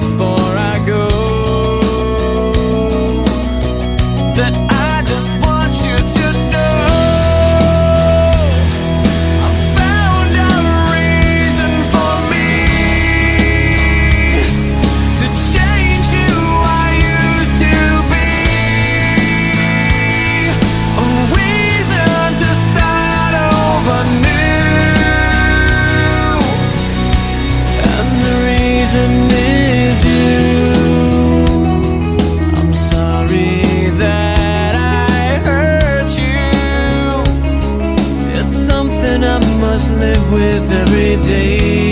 For. with every day.